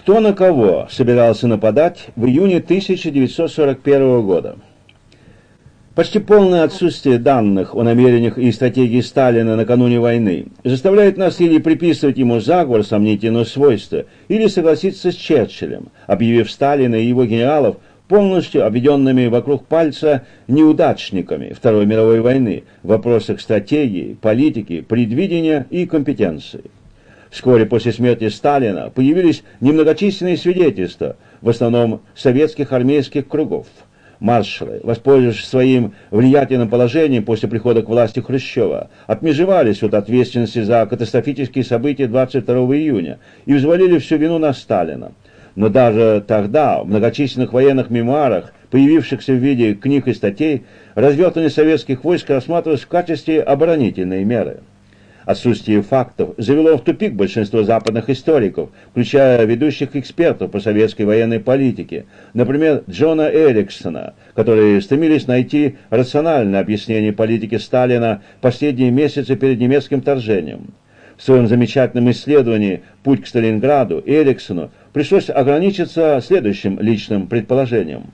Кто на кого собирался нападать в июне 1941 года? Почти полное отсутствие данных о намерениях и стратегии Сталина накануне войны заставляет нас или приписывать ему заговор сомнительного свойства, или согласиться с Черчиллем, объявив Сталина и его генералов полностью обведенными вокруг пальца неудачниками Второй мировой войны в вопросах стратегии, политики, предвидения и компетенции. Вскоре после смерти Сталина появились немногочисленные свидетельства, в основном советских армейских кругов. Маршалы, воспользовавшись своим влиятельным положением после прихода к власти Хрущева, отмежевались от ответственности за катастрофические события 22 июня и взвалили всю вину на Сталина. Но даже тогда, в многочисленных военных мемуарах, появившихся в виде книг и статей, развертывание советских войск рассматривалось в качестве оборонительной меры. Отсутствие фактов завело в тупик большинство западных историков, включая ведущих экспертов по советской военной политике, например, Джона Эриксона, которые стремились найти рациональное объяснение политики Сталина последние месяцы перед немецким вторжением. В своем замечательном исследовании «Путь к Сталинграду» Эриксону пришлось ограничиться следующим личным предположением.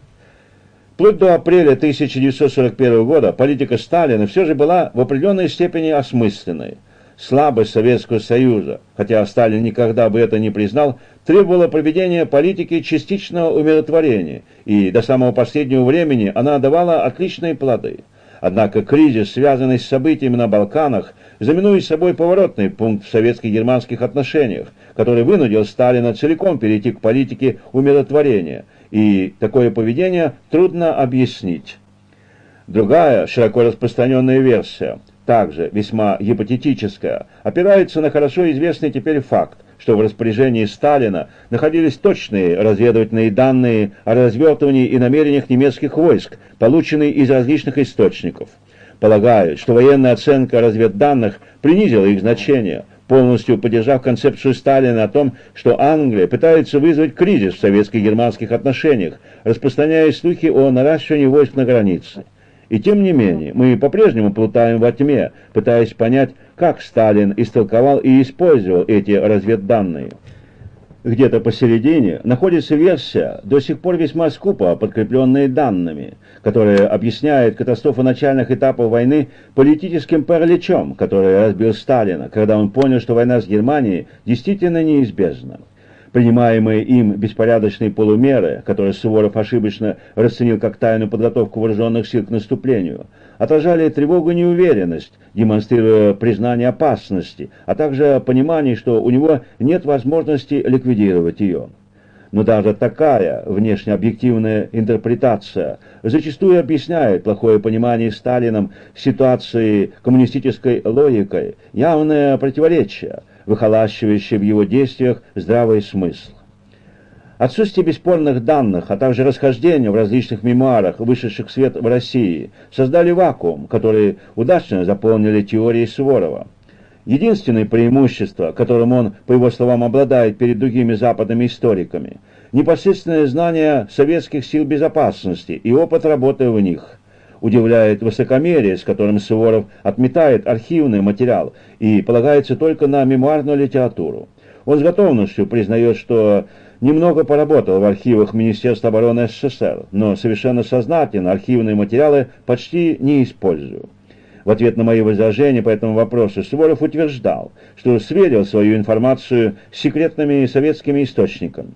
Вплоть до апреля 1941 года политика Сталина все же была в определенной степени осмысленной слабость Советского Союза, хотя Сталин никогда бы это не признал, требовала проведения политики частичного умиротворения, и до самого последнего времени она давала отличные плоды. Однако кризис, связанный с событиями на Балканах, знаменует собой поворотный пункт в советско-германских отношениях, который вынудил Сталина целиком перейти к политике умиротворения, и такое поведение трудно объяснить. Другая широко распространенная версия – также весьма гипотетическая, опирается на хорошо известный теперь факт, что в распоряжении Сталина находились точные разведывательные данные о развертывании и намерениях немецких войск, полученные из различных источников. Полагаю, что военная оценка разведданных принизила их значение, полностью поддержав концепцию Сталина о том, что Англия пытается вызвать кризис в советско-германских отношениях, распространяя слухи о наращивании войск на границе. И тем не менее, мы по-прежнему плутаем во тьме, пытаясь понять, как Сталин истолковал и использовал эти разведданные. Где-то посередине находится версия, до сих пор весьма скупо подкрепленная данными, которая объясняет катастрофу начальных этапов войны политическим параличом, который разбил Сталина, когда он понял, что война с Германией действительно неизбежна принимаемые им беспорядочные полумеры, которые Суворов ошибочно расценил как тайную подготовку вооруженных сил к наступлению, отражали тревогу и неуверенность, демонстрируя признание опасности, а также понимание, что у него нет возможности ликвидировать ее. Но даже такая внешнеобъективная интерпретация зачастую объясняет плохое понимание Сталином ситуации коммунистической логикой, явное противоречие – выхолащивающий в его действиях здравый смысл. Отсутствие бесспорных данных, а также расхождения в различных мемуарах, вышедших в свет в России, создали вакуум, который удачно заполнили теории Суворова. Единственное преимущество, которым он, по его словам, обладает перед другими западными историками, непосредственное знание советских сил безопасности и опыт работы в них – Удивляет высокомерие, с которым Суворов отметает архивный материал и полагается только на мемуарную литературу. Он с готовностью признает, что немного поработал в архивах Министерства обороны СССР, но совершенно сознательно архивные материалы почти не использую. В ответ на мои возражения по этому вопросу Суворов утверждал, что сверил свою информацию с секретными советскими источниками.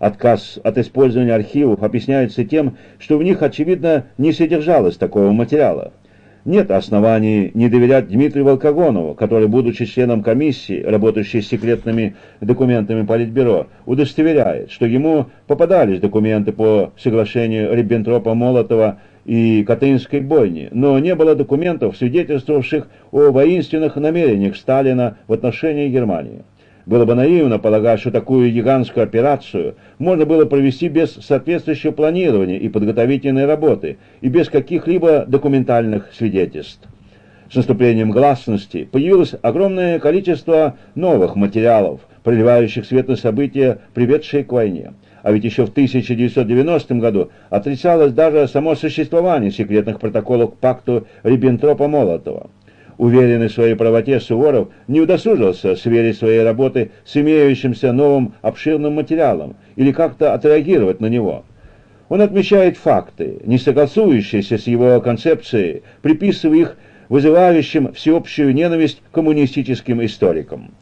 Отказ от использования архивов объясняется тем, что в них, очевидно, не содержалось такого материала. Нет оснований не доверять Дмитрию Волкогонову, который, будучи членом комиссии, работающей с секретными документами Политбюро, удостоверяет, что ему попадались документы по соглашению Риббентропа-Молотова и Катынской бойни, но не было документов, свидетельствовавших о воинственных намерениях Сталина в отношении Германии. Было бы наивно полагать, что такую гигантскую операцию можно было провести без соответствующего планирования и подготовительной работы, и без каких-либо документальных свидетельств. С наступлением гласности появилось огромное количество новых материалов, проливающих свет на события, приведшие к войне. А ведь еще в 1990 году отрицалось даже само существование секретных протоколов к пакту Риббентропа-Молотова. Уверенный в своей правоте, Суворов не удосужился сверить свои работы с имеющимся новым обширным материалом или как-то отреагировать на него. Он отмечает факты, не согласующиеся с его концепцией, приписывая их вызывающим всеобщую ненависть коммунистическим историкам.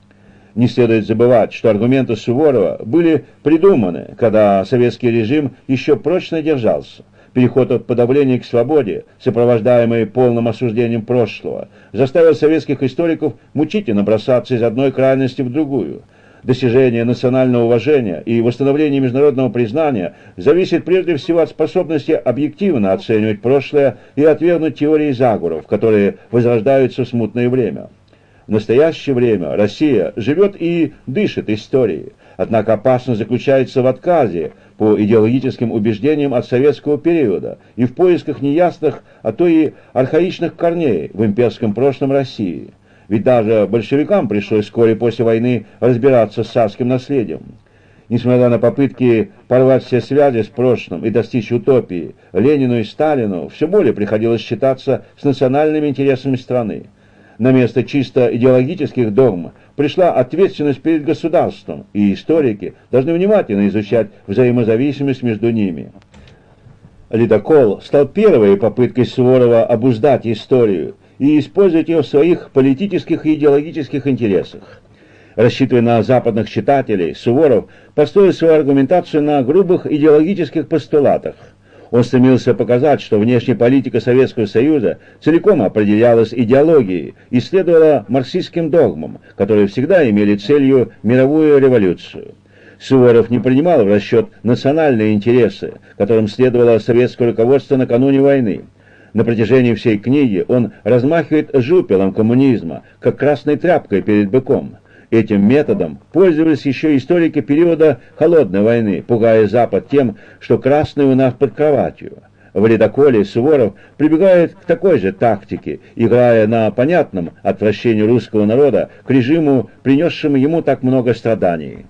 Не следует забывать, что аргументы Суворова были придуманы, когда советский режим еще прочно держался. Переход от подавления к свободе, сопровождаемый полным осуждением прошлого, заставил советских историков мучительно бросаться из одной крайности в другую. Достижение национального уважения и восстановление международного признания зависит прежде всего от способности объективно оценивать прошлое и отвергнуть теории заговоров, которые возрождаются в смутное время. В настоящее время Россия живет и дышит историей, однако опасность заключается в отказе по идеологическим убеждениям от советского периода и в поисках неясных, а то и архаичных корней в имперском прошлом России. Ведь даже большевикам пришлось вскоре после войны разбираться с царским наследием. Несмотря на попытки порвать все связи с прошлым и достичь утопии, Ленину и Сталину все более приходилось считаться с национальными интересами страны на место чисто идеологических догм пришла ответственность перед государством, и историки должны внимательно изучать взаимозависимость между ними. Ледокол стал первой попыткой Суворова обуздать историю и использовать ее в своих политических и идеологических интересах. Рассчитывая на западных читателей, Суворов построил свою аргументацию на грубых идеологических постулатах – он стремился показать, что внешняя политика Советского Союза целиком определялась идеологией и следовала марксистским догмам, которые всегда имели целью мировую революцию. Суворов не принимал в расчет национальные интересы, которым следовало советское руководство накануне войны. На протяжении всей книги он размахивает жупелом коммунизма, как красной тряпкой перед быком. Этим методом пользовались еще историки периода Холодной войны, пугая Запад тем, что красный у нас под кроватью. В ледоколе Суворов прибегает к такой же тактике, играя на понятном отвращении русского народа к режиму, принесшему ему так много страданий.